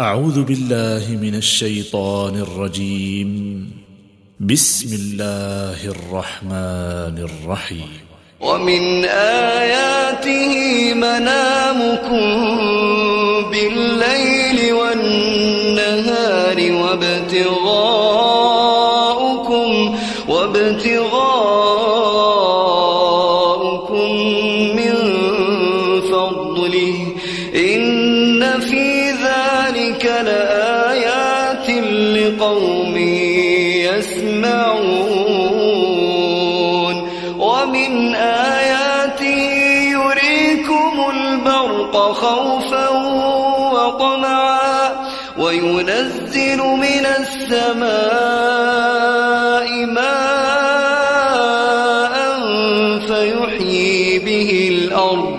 أعوذ بالله من الشيطان الرجيم. بسم الله الرحمن الرحيم. ومن آياته منامكم بالليل والنهار وابتغاؤكم وابتغاؤكم من فضله. إن لآيات لقوم يسمعون. ومن آياته يريكم البرق خوفا وطمعا وينزل من السماء ماء فيحيي به الأرض.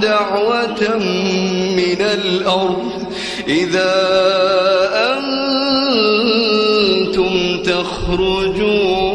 دعوة من الأرض. إذا أنتم تخرجون